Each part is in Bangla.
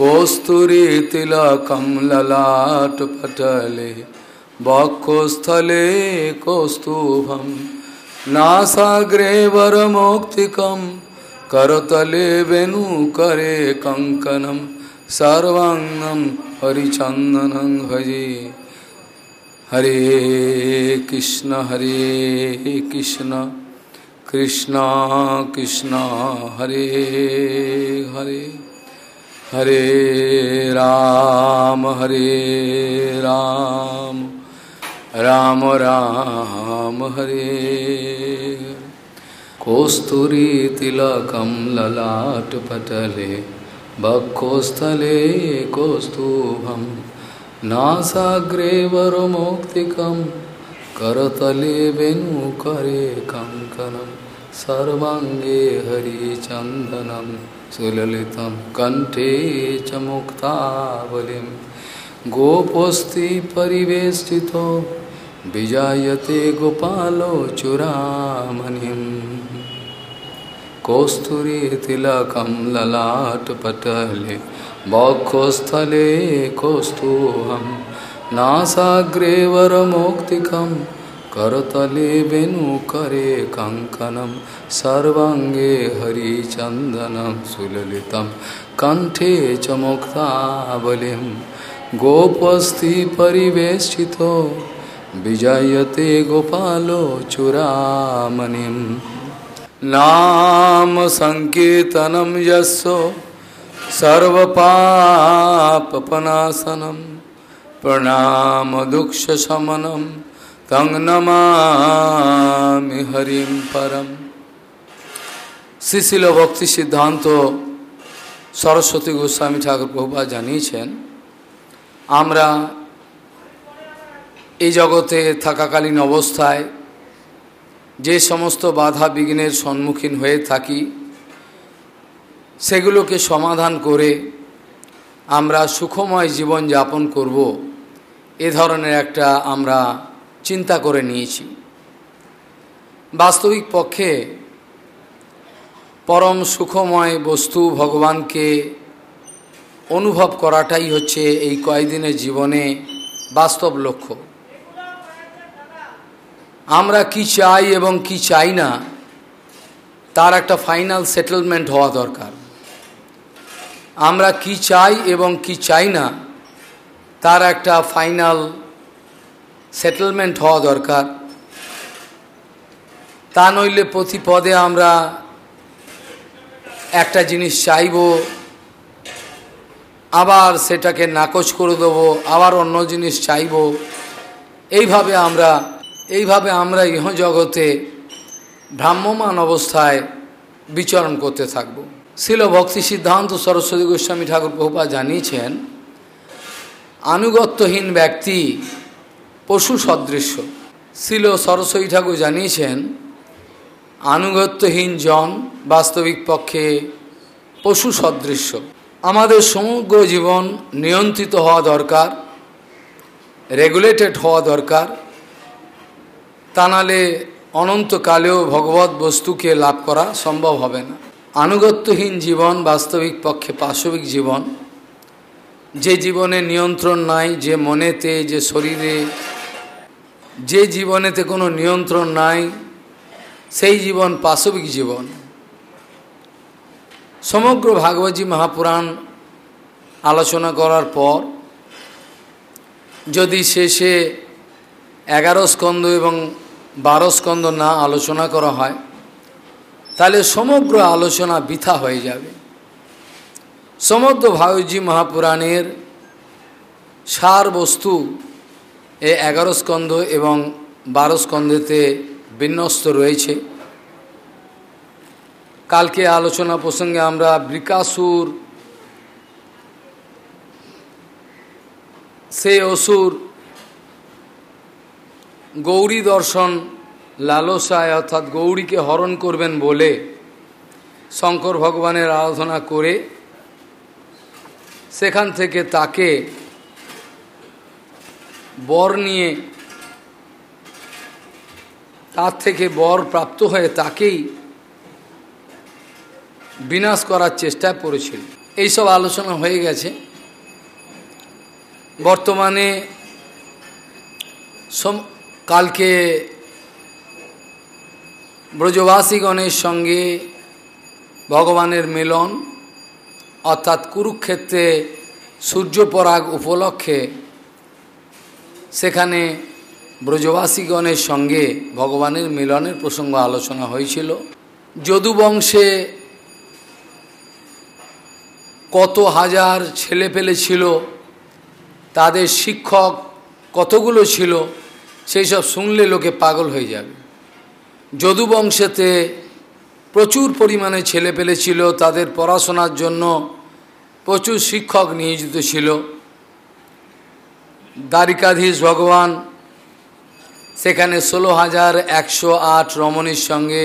कौस्तुरी तिलक ललाट पटले बक्षस्थले कौस्तुभम नासाग्रे वरमौक्तिकम करतले वेणुकरे कंकनम सर्वांगम हरिचंदन भजे। हरे कृष्ण हरे कृष्ण कृष्ण कृष्ण, हरे हरे। हरे राम हरे राम राम राम, हरे। कोस्तूरी तिलकम ललाटपटले भक्कोस्थले कौस्तुभं, नासाग्रे वरमौक्तिकं, करतले वेणुकरे कङ्कणं सर्वाङ्गे हरिचन्दनम् सुललितं कंठे च मुक्तावलिं। गोपोऽस्ति परिवेष्टितो, विजायते गोपालो चुरामणिं। कौस्तुरीतिलकं ललाटपटले बौखोस्थले कौस्तुहं। नासाग्रे वरमौक्तिकम् करतले वेणुकरे कङ्कनं सर्वाङ्गे हरिचन्दनं सुललितं कण्ठे च मुक्तावलिं गोपस्थि परिवेष्टितो, विजयते गोपालो चुरामणिं नाम सङ्कीर्तनं यस्यो सर्वपापपनाशनं प्रणामदुक्षशमनम् তং নমামি হরিম পরম শ্রীশিল ভক্তি সিদ্ধান্ত সরস্বতী গোস্বামী ঠাকুর প্রভুপা জানিয়েছেন আমরা এই জগতে থাকাকালীন অবস্থায় যে সমস্ত বাধা বিঘ্নের সম্মুখীন হয়ে থাকি, সেগুলোকে সমাধান করে আমরা সুখময় জীবন যাপন করব। এ ধরনের একটা আমরা চিন্তা করে নিয়েছি। বাস্তবিক পক্ষে পরম সুখময় বস্তু ভগবানকে অনুভব করাটাই হচ্ছে এই কয়েকদিনের জীবনে বাস্তব লক্ষ্য। আমরা কি চাই এবং কি চাই না, তার একটা ফাইনাল সেটেলমেন্ট হওয়া দরকার। আমরা কি চাই এবং কি চাই না, তার একটা ফাইনাল সেটেলমেন্ট হওয়া দরকার। তা নইলে প্রতি পদে আমরা একটা জিনিস চাইব, আবার সেটাকে নাকচ করে দেব, আবার অন্য জিনিস চাইব। এইভাবে আমরা এইভাবে আমরা ইহ জগতে ভ্রাম্যমান অবস্থায় বিচরণ করতে থাকব। শিল ভক্তি সিদ্ধান্ত সরস্বতী গোস্বামী ঠাকুর প্রভুপা জানিয়েছেন, আনুগত্যহীন ব্যক্তি পশু সদৃশ্য। শিল সরস্বতী ঠাকুর জানিয়েছেন, আনুগত্যহীন জন বাস্তবিক পক্ষে পশু সদৃশ্য। আমাদের সমগ্র জীবন নিয়ন্ত্রিত হওয়া দরকার, রেগুলেটেড হওয়া দরকার। তা নালে অনন্তকালেও ভগবত বস্তুকে লাভ করা সম্ভব হবে না। আনুগত্যহীন জীবন বাস্তবিক পক্ষে পাশবিক জীবন। যে জীবনে নিয়ন্ত্রণ নাই, যে মনেতে, যে শরীরে যে জীবনেতে কোনো নিয়ন্ত্রণ নাই, সেই জীবন পাশবিক জীবন। সমগ্র ভাগবতী মহাপুরাণ আলোচনা করার পর, যদি শেষে এগারো স্কন্দ এবং বারো স্কন্দ না আলোচনা করা হয়, তাহলে সমগ্র আলোচনা বৃথা হয়ে যাবে। সমগ্র ভাগবতী মহাপুরাণের সার বস্তু এ এগারো স্কন্ধ এবং বারো স্কন্ধেতে বিন্যস্ত রয়েছে। কালকে আলোচনা প্রসঙ্গে আমরা বৃকাসুর সে অসুর গৌরী দর্শন, লালসায় অর্থাৎ গৌরীকে হরণ করবেন বলে শঙ্কর ভগবানের আরাধনা করে সেখান থেকে তাকে বর নিয়ে, তার থেকে বর প্রাপ্ত হয়ে তাকেই বিনাশ করার চেষ্টা করেছিল। এইসব আলোচনা হয়ে গেছে। বর্তমানে কালকে ব্রজবাসীগণের সঙ্গে ভগবানের মিলন, অর্থাৎ কুরুক্ষেত্রে সূর্যপরাগ উপলক্ষে সেখানে ব্রজবাসীগণের সঙ্গে ভগবানের মিলনের প্রসঙ্গ আলোচনা হয়েছিল। যদুবংশে কত হাজার ছেলে পেলে ছিল, তাদের শিক্ষক কতগুলো ছিল, সেই সব শুনলে লোকে পাগল হয়ে যাবে। যদুবংশেতে প্রচুর পরিমাণে ছেলে পেলে ছিল, তাদের পড়াশোনার জন্য প্রচুর শিক্ষক নিয়োজিত ছিল। দ্বারিকাধীশ ভগবান, সেখানে ষোলো হাজার একশো আট রমণীর সঙ্গে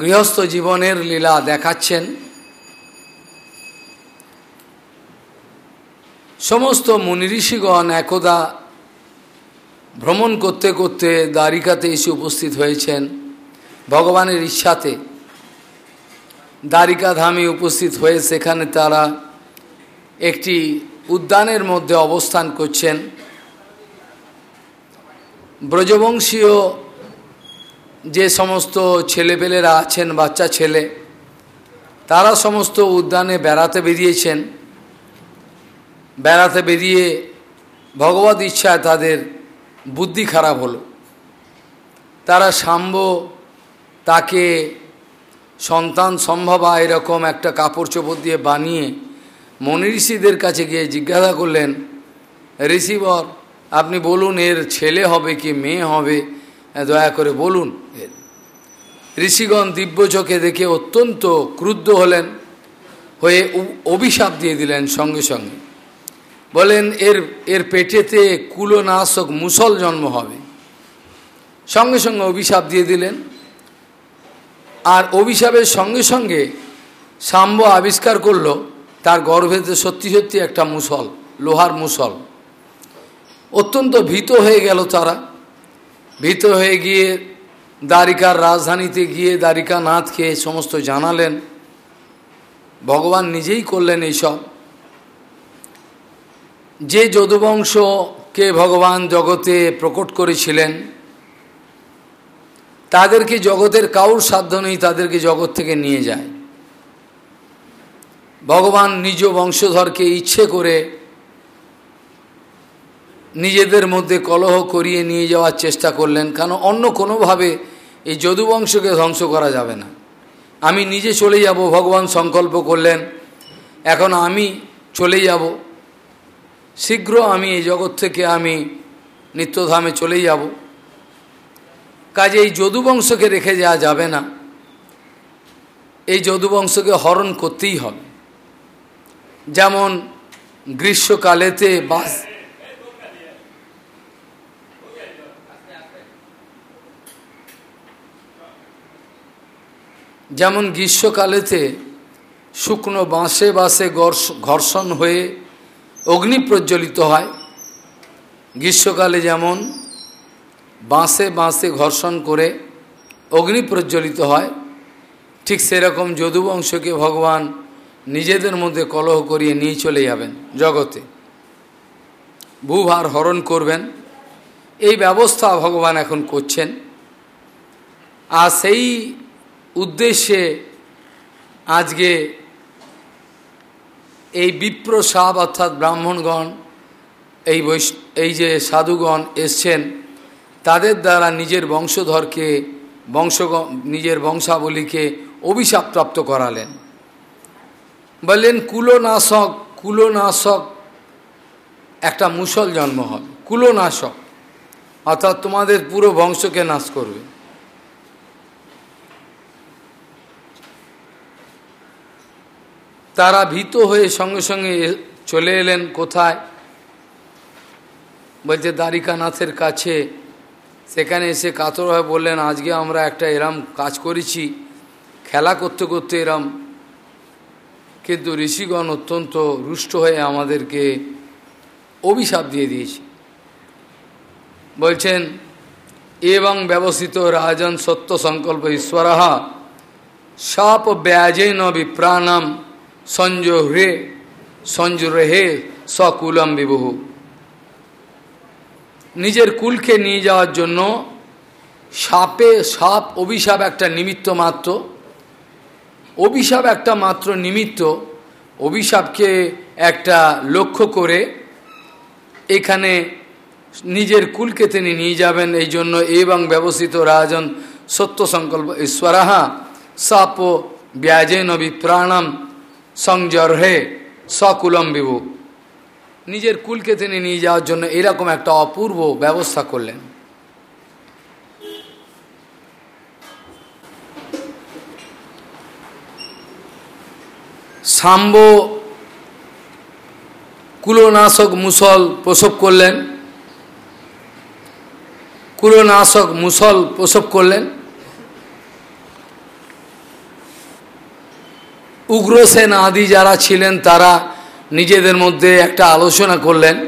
গৃহস্থ জীবনের লীলা দেখাচ্ছেন। সমস্ত মুনিঋষিগণ একদা ভ্রমণ করতে করতে দ্বারিকাতে এসে উপস্থিত হয়েছেন ভগবানের ইচ্ছাতে। দ্বারিকা ধামে উপস্থিত হয়ে সেখানে তারা একটি উদ্যানের মধ্যে অবস্থান করছেন ব্রজবংশীয় যে সমস্ত ছেলেপেলেরা আছেন, বাচ্চা ছেলে, তারা সমস্ত উদ্যানে বেড়াতে বেরিয়েছেন। বেড়াতে বেরিয়ে ভগবত ইচ্ছায় তাদের বুদ্ধি খারাপ হলো। তারা সাম্ব তাকে সন্তান সম্ভবা এরকম একটা কাপড় চোপড় দিয়ে বানিয়ে মনি ঋষিদের কাছে গিয়ে জিজ্ঞাসা করলেন, ঋষিবর, আপনি বলুন, এর ছেলে হবে কি, মেয়ে হবে? দয়া করে বলুন। এর ঋষিগণ দিব্য চোখে দেখে অত্যন্ত ক্রুদ্ধ হলেন, হয়ে অভিশাপ দিয়ে দিলেন সঙ্গে সঙ্গে। বলেন, এর এর পেটেতে কুলনাশক মুসল জন্ম হবে। সঙ্গে সঙ্গে অভিশাপ দিয়ে দিলেন। আর অভিশাপের সঙ্গে সঙ্গে সাম্ব আবিষ্কার করল। তার গর্ভেতে সত্যি সত্যি একটা মুসল, লোহার মুসল। অত্যন্ত ভীত হয়ে গেল তারা। ভীত হয়ে গিয়ে দ্বারিকার রাজধানীতে গিয়ে দ্বারিকা নাথকে সমস্ত জানালেন। ভগবান নিজেই করলেন এইসব। যে যদুবংশকে ভগবান জগতে প্রকট করেছিলেন, তাদেরকে জগতের কাউর সাধ্য নেই তাদেরকে জগৎ থেকে নিয়ে যায়। ভগবান নিজ বংশধরকে ইচ্ছে করে নিজেদের মধ্যে কলহ করিয়ে নিয়ে যাওয়ার চেষ্টা করলেন, কারণ অন্য কোনোভাবে এই যদুবংশকে ধ্বংস করা যাবে না। আমি নিজে চলে যাব, ভগবান সংকল্প করলেন, এখন আমি চলে যাব। শীঘ্র আমি এই জগৎ থেকে আমি নিত্যধামে চলেই যাব। কাজে এই যদুবংশকে রেখে যাওয়া যাবে না। এই যদুবংশকে হরণ করতেই হবে। যেমন গ্রীষ্মকালেতে বাস যেমন গ্রীষ্মকালেতে শুকনো বাঁশে বাঁশে ঘর্ষণ হয়ে অগ্নি প্রজ্বলিত হয়। গ্রীষ্মকালে যেমন বাঁশে বাঁশে ঘর্ষণ করে অগ্নি প্রজ্বলিত হয়, ঠিক সেরকম যদুবংশকে ভগবান নিজেদের মধ্যে কলহ করিয়ে নিয়ে চলে যাবেন জগতে। ভূভার হরণ করবেন। এই ব্যবস্থা ভগবান এখন করছেন। আর সেই উদ্দেশ্যে আজকে এই বিপ্র সাপ অর্থাৎ ব্রাহ্মণগণ, এই বৈশ এই যে সাধুগণ এসছেন, তাদের দ্বারা নিজের বংশধরকে বংশ নিজের বংশাবলীকে অভিশাপপ্রাপ্ত করালেন। বললেন কুলনাশক কুলনাশক। একটা মুসল জন্ম হবে কুলনাশক। অর্থাৎ তোমাদের পুরো বংশকে নাশ করবে। তারা ভীত হয়ে সঙ্গে সঙ্গে চলে এলেন কোথায়? বলছে, দ্বারিকানাথের কাছে। সেখানে এসে কাতর হয়ে বললেন, আজকে আমরা একটা এরম কাজ করেছি। খেলা করতে করতে এরম কিন্তু ঋষিগণ অত্যন্ত রুষ্ট হয়ে আমাদেরকে অভিশাপ দিয়ে দিয়েছে। বলছেন, এবং ব্যবস্থিত রাজন সত্য সংকল্প ঈশ্বর সাপ ব্যাজে ব্যাজেন বিপ্রাণম সঞ্জহ্রে সঞ্জুরেহে সকুলম বিবহু নিজের কুলকে নিয়ে যাওয়ার জন্য সাপে, সাপ অভিশাপ একটা নিমিত্ত মাত্র। অভিশাপ একটা মাত্র নিমিত্ত, অভিশাপকে একটা লক্ষ্য করে এখানে নিজের কুলকে তিনি নিয়ে যাবেন। এই জন্য এবং ব্যবস্থিত রাজন সত্য সংকল্প, ঈশ্বরাহা সাপ ব্যাজেন বিপ্রাণম সংজর্হে সকুলম বিভু। নিজের কুলকে তিনি নিয়ে যাওয়ার জন্য এরকম একটা অপূর্ব ব্যবস্থা করলেন। সাম্ব কুলনাশক মুসল প্রসব করলেন। কুলনাশক মুসল প্রসব করলেন। উগ্রসেন আদি যারা ছিলেন, তারা নিজেদের মধ্যে একটা আলোচনা করলেন।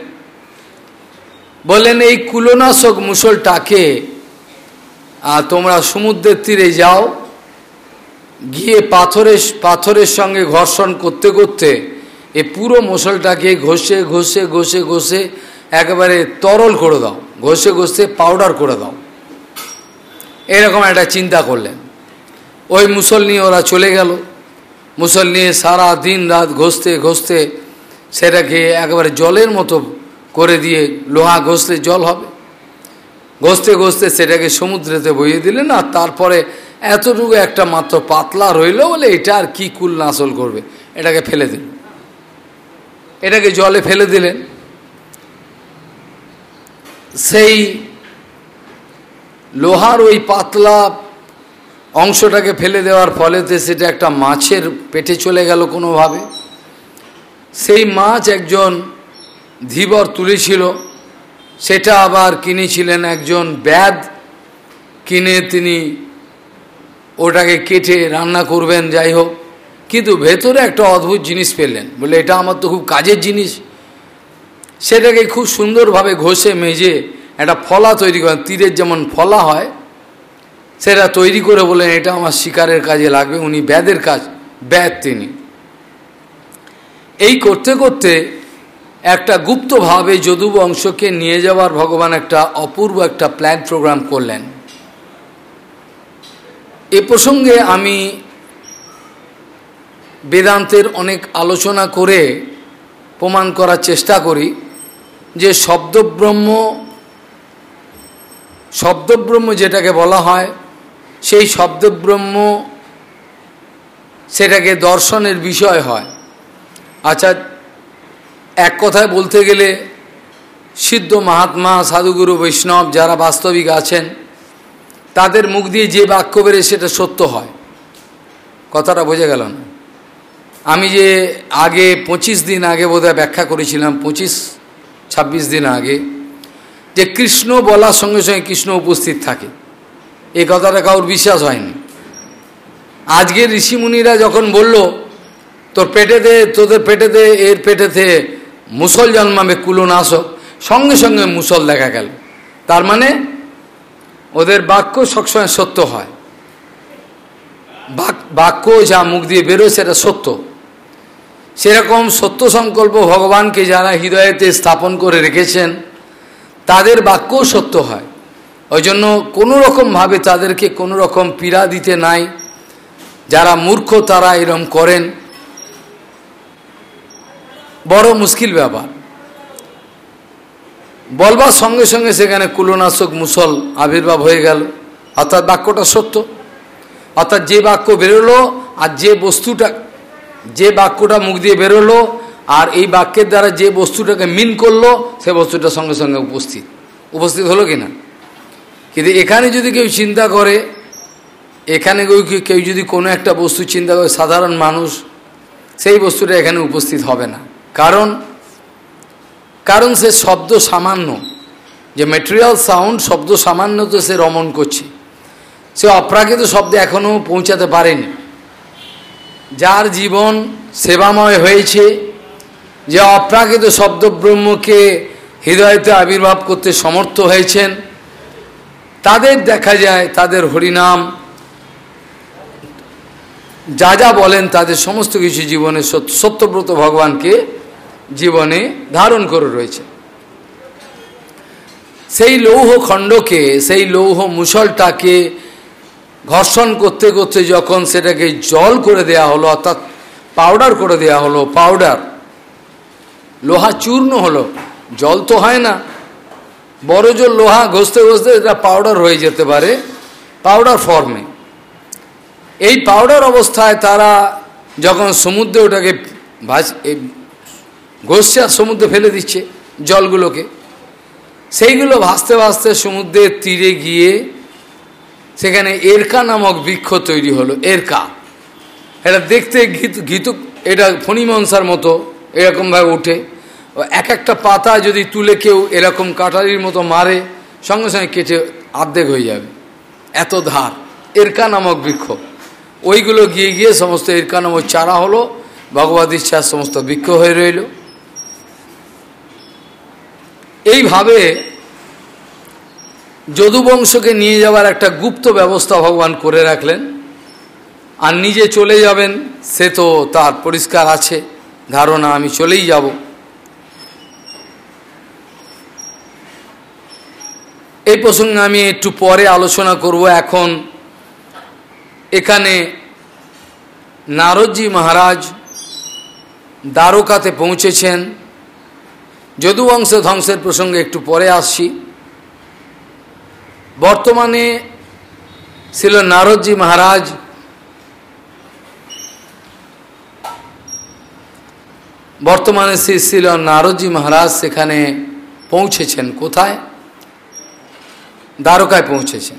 বললেন, এই কুলনাশক মুসলটাকে তোমরা সমুদ্রের তীরে যাও গিয়ে পাথরের পাথরের সঙ্গে ঘর্ষণ করতে করতে এ পুরো মশলটাকে ঘষে ঘষে ঘষে ঘষে একেবারে তরল করে দাও। ঘষে ঘষে পাউডার করে দাও। এরকম একটা চিন্তা করলেন। ওই মুসল নিয়ে ওরা চলে গেল। মুসল নিয়ে সারা দিন রাত ঘষতে ঘষতে সেটাকে একেবারে জলের মতো করে দিয়ে লোহা ঘষলে জল হবে। ঘষতে ঘষতে সেটাকে সমুদ্রেতে বইয়ে দিলেন আর তারপরে এতটুকু একটা মাত্র পাতলা রইল বলে এটা আর কি কুল নাসল করবে? এটাকে ফেলে দিল। এটাকে জলে ফেলে দিলেন। সেই লোহার ওই পাতলা অংশটাকে ফেলে দেওয়ার ফলেতে সেটা একটা মাছের পেটে চলে গেল কোনোভাবে। সেই মাছ একজন ধীবর তুলেছিল। সেটা আবার কিনেছিলেন একজন ব্যাদ কিনে তিনি ওটাকে কেটে রান্না করবেন, যাই হোক। কিন্তু ভেতরে একটা অদ্ভুত জিনিস পেলেন। বলে, এটা আমার তো খুব কাজের জিনিস। সেটাকে খুব সুন্দরভাবে ঘষে মেজে একটা ফলা তৈরি করেন। তীরের যেমন ফলা হয়, সেটা তৈরি করে বলেন এটা আমার শিকারের কাজে লাগবে, উনি ব্যাদের কাজ। ব্যাদ তিনি। এই করতে করতে একটা গুপ্তভাবে যদু বংশকে নিয়ে যাওয়ার ভগবান একটা অপূর্ব একটা প্ল্যান প্রোগ্রাম করলেন। এ প্রসঙ্গে আমি বেদান্তের অনেক আলোচনা করে প্রমাণ করার চেষ্টা করি যে শব্দব্রহ্ম শব্দব্রহ্ম যেটাকে বলা হয়, সেই শব্দব্রহ্ম সেটাকে দর্শনের বিষয় হয়। আচ্ছা এক কথায় বলতে গেলে সিদ্ধ মহাত্মা, সাধুগুরু, বৈষ্ণব যারা বাস্তবিক আছেন তাদের মুখ দিয়ে যে বাক্য বেরে সেটা সত্য হয়। কথাটা বোঝা গেল না। আমি যে আগে পঁচিশ দিন আগে বোধহয় ব্যাখ্যা করেছিলাম, পঁচিশ, ছাব্বিশ দিন আগে, যে কৃষ্ণ বলার সঙ্গে সঙ্গে কৃষ্ণ উপস্থিত থাকে। এই কথাটা কাউর বিশ্বাস হয়নি। আজকে ঋষিমুনিরা যখন বলল, তোর পেটেতে তোদের পেটেতে এর পেটেতে মুসল জন্মাবে, কুলনাশক। সঙ্গে সঙ্গে মুসল দেখা গেল। তার মানে ওদের বাক্য সবসময় সত্য হয়। বাক্য যা মুখ দিয়ে বেরোয় সেটা সত্য। সেরকম সত্য সংকল্প ভগবানকে যারা হৃদয়েতে স্থাপন করে রেখেছেন, তাদের বাক্যও সত্য হয়। ওই জন্য কোনো রকমভাবে তাদেরকে কোনো রকম পীড়া দিতে নাই। যারা মূর্খ তারা এরম করেন। বড় মুশকিল ব্যাপার। বলবার সঙ্গে সঙ্গে সেখানে কুলনাশক মুসল আবির্ভাব হয়ে গেল। অর্থাৎ বাক্যটা সত্য। অর্থাৎ যে বাক্য বেরোলো আর যে বস্তুটা, যে বাক্যটা মুখ দিয়ে বেরোলো আর এই বাক্যের দ্বারা যে বস্তুটাকে মিন করল, সে বস্তুটা সঙ্গে সঙ্গে উপস্থিত। উপস্থিত হলো কি না কিন্তু এখানে যদি কেউ চিন্তা করে, এখানে কেউ যদি কোনো একটা বস্তু চিন্তা করে, সাধারণ মানুষ, সেই বস্তুটা এখানে উপস্থিত হবে না। কারণ কারণ সে শব্দ সামান্য, যে মেটেরিয়াল সাউন্ড শব্দ সামান্য তো সে রমণ করছে। সে অপ্রাকৃত শব্দে এখনও পৌঁছাতে পারেনি। যার জীবন সেবাময় হয়েছে, যে অপ্রাকৃত শব্দব্রহ্মকে হৃদয়তে আবির্ভাব করতে সমর্থ হয়েছেন, তাদের দেখা যায়, তাদের হরিনাম, যা যা বলেন, তাদের সমস্ত কিছু জীবনে সত্যব্রত ভগবানকে জীবনে ধারণ করে রয়েছে। সেই লৌহ খণ্ডকে, সেই লৌহ মুসলটাকে ঘর্ষণ করতে করতে যখন সেটাকে জল করে দেয়া হলো, অর্থাৎ পাউডার করে দেয়া হলো পাউডার লোহা চূর্ণ হলো, জল তো হয় না। বড় জোর লোহা ঘষতে ঘষতে এটা পাউডার হয়ে যেতে পারে পাউডার ফর্মে এই পাউডার অবস্থায় তারা যখন সমুদ্রে ওটাকে ভাজ ঘষছে সমুদ্রে ফেলে দিচ্ছে জলগুলোকে। সেইগুলো ভাসতে ভাসতে সমুদ্রের তীরে গিয়ে সেখানে এরকা নামক বৃক্ষ তৈরি হলো, এরকা। এটা দেখতে গীত গীত এটা ফণিমনসার মতো এরকমভাবে ওঠে। এক একটা পাতা যদি তুলে কেউ এরকম কাটারির মতো মারে, সঙ্গে সঙ্গে কেটে আর্ধেক হয়ে যাবে। এত ধার, এরকা নামক বৃক্ষ। ওইগুলো গিয়ে গিয়ে সমস্ত এরকা নামক চারা হলো ভগবত ইচ্ছার সমস্ত বৃক্ষ হয়ে রইল। এইভাবে যদুবংশকে নিয়ে যাওয়ার একটা গুপ্ত ব্যবস্থা ভগবান করে রাখলেন। আর নিজে চলে যাবেন, সে তো তার পরিষ্কার আছে, ধারণা আমি চলেই যাব। এই প্রসঙ্গে আমি একটু পরে আলোচনা করব এখন। এখানে নারদজি মহারাজ দ্বারকাতে পৌঁছেছেন। যদুবংশ ধ্বংসের প্রসঙ্গে একটু পরে আসছি। বর্তমানে ছিল নারদজি মহারাজ, বর্তমানে শ্রী ছিল নারদজি মহারাজ সেখানে পৌঁছেছেন কোথায়? দ্বারকায় পৌঁছেছেন।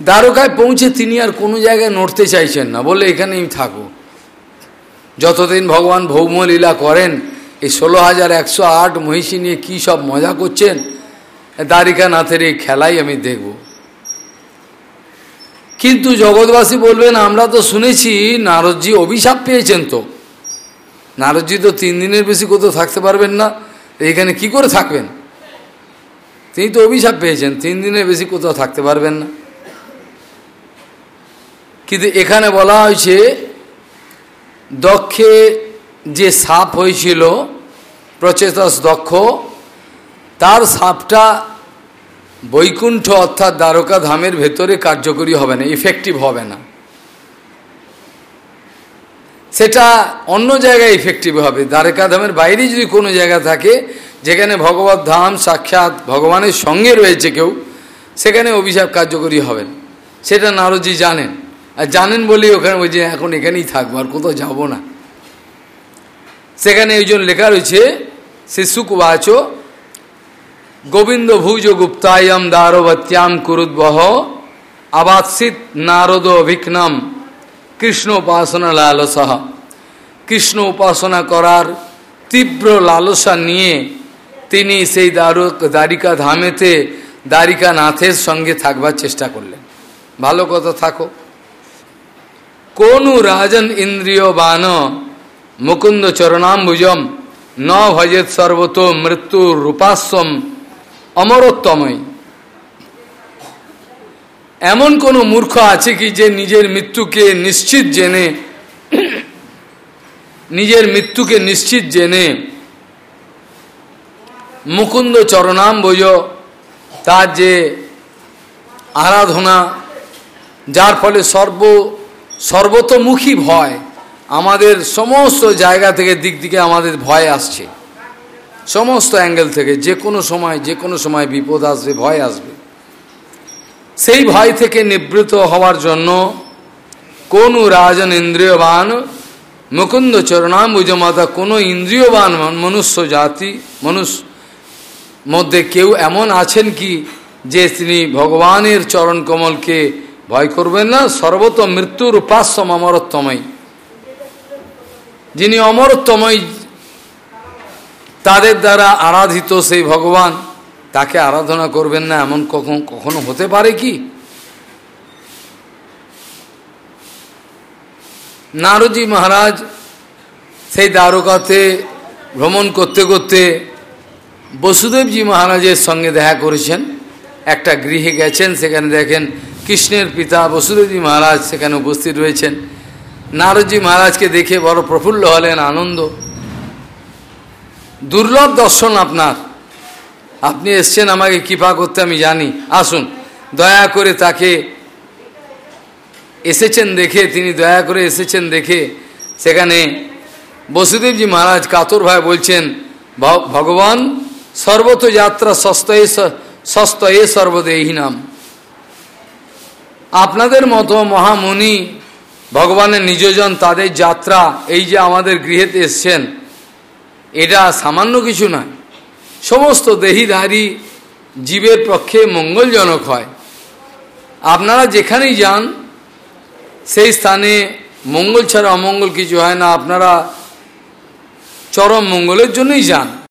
দ্বারকায় পৌঁছে তিনি আর কোনো জায়গায় নড়তে চাইছেন না বলে এখানেই থাকো। যতদিন ভগবান ভৌমলীলা করেন এই ষোলো হাজার একশো আট মহিষী নিয়ে কী সব মজা করছেন? দ্বারিকা নাথের এই খেলাই আমি দেখব। কিন্তু জগৎবাসী বলবেন, আমরা তো শুনেছি নারদজি অভিশাপ পেয়েছেন তো। নারদজি তো তিন দিনের বেশি কোথাও থাকতে পারবেন না, এখানে কি করে থাকবেন? তিনি তো অভিশাপ পেয়েছেন, তিন দিনের বেশি কোথাও থাকতে পারবেন না। কিন্তু এখানে বলা হয়েছে, দক্ষে যে সাপ হয়েছিল, প্রচেতস দক্ষ, তার সাপটা বৈকুণ্ঠ অর্থাৎ দ্বারকা ধামের ভেতরে কার্যকরী হবে না ইফেক্টিভ হবে না। সেটা অন্য জায়গায় ইফেক্টিভ হবে। দ্বারকা ধামের বাইরে যদি কোনো জায়গা থাকে, যেখানে ভগবত ধাম সাক্ষাৎ ভগবানের সঙ্গে রয়েছে কেউ, সেখানে অভিশাপ কার্যকরী হবে না। সেটা নারদজি জানেন। আর জানেন বলেই ওখানে ওই যে এখন এখানেই থাকব, আর কোথাও যাব না। সেখানে ওই জন্য লেখা রয়েছে শিশুকুবাচ গোবিন্দ ভুজ গুপ্তায়ম দারবত্যাম কুরুদ্বহ আবাসিত নারদ অভিঘ্নম কৃষ্ণ উপাসনা লালসহ। কৃষ্ণ উপাসনা করার তীব্র লালসা নিয়ে তিনি সেই দ্বারক দ্বারিকা ধামেতে দ্বারিকা নাথের সঙ্গে থাকবার চেষ্টা করলেন। ভালো কথা থাকো। কোন রাজন ইন্দ্রিয় বান মুকুন্দ চরণাম্বুজম ন ভজেত সর্বত মৃত্যুর রূপাস্যম অমরোত্তময় এমন কোন মূর্খ আছে কি যে নিজের মৃত্যুকে নিশ্চিত জেনে, নিজের মৃত্যুকে নিশ্চিত জেনে মুকুন্দ চরণাম্বজ তার যে আরাধনা, যার ফলে সর্ব, সর্বতোমুখী ভয় আমাদের সমস্ত জায়গা থেকে দিক দিকে আমাদের ভয় আসছে। সমস্ত অ্যাঙ্গেল থেকে, যে কোনো সময়, যে কোনো সময় বিপদ আসবে, ভয় আসবে। সেই ভয় থেকে নিবৃত হওয়ার জন্য কোন রাজন ইন্দ্রিয়বান মুকুন্দ চরণাম চরণাম্বুজমাতা, কোনো ইন্দ্রিয়বান মনুষ্য জাতি মনুষ্য মধ্যে কেউ এমন আছেন কি যে তিনি ভগবানের চরণ কমলকে ভয় করবেন না? সর্বত মৃত্যুর উপাস্যম অমরত্বময় যিনি অমরত্বময়, তাদের দ্বারা আরাধিত সেই ভগবান, তাকে আরাধনা করবেন না এমন কখন কখনো হতে পারে কি? নারদজি মহারাজ সেই দ্বারকাতে ভ্রমণ করতে করতে বসুদেবজি মহারাজের সঙ্গে দেখা করেছেন। একটা গৃহে গেছেন, সেখানে দেখেন কৃষ্ণের পিতা বসুদেবজি মহারাজ সেখানে উপস্থিত রয়েছেন। নারদজি মহারাজকে দেখে বড় প্রফুল্ল হলেন, আনন্দ। দুর্লভ দর্শন আপনার। আপনি এসছেন, আমাকে কৃপা করতে আমি জানি। আসুন, দয়া করে তাকে এসেছেন দেখে, তিনি দয়া করে এসেছেন দেখে, সেখানে বসুদেবজি মহারাজ কাতর ভাই বলছেন ভগবান, সর্বত যাত্রা সস্তয়ে সস্তয়ে সর্বদেহী নাম আপনাদের মতো মহামুনি ভগবানের নিজজন তাদের যাত্রা, এই যে আমাদের গৃহেতে এসছেন, এটা সামান্য কিছু নয়। সমস্ত দেহিধারী জীবের পক্ষে মঙ্গলজনক হয়। আপনারা যেখানেই যান, সেই স্থানে মঙ্গল ছাড়া অমঙ্গল কিছু হয় না। আপনারা চরম মঙ্গলের জন্যই যান।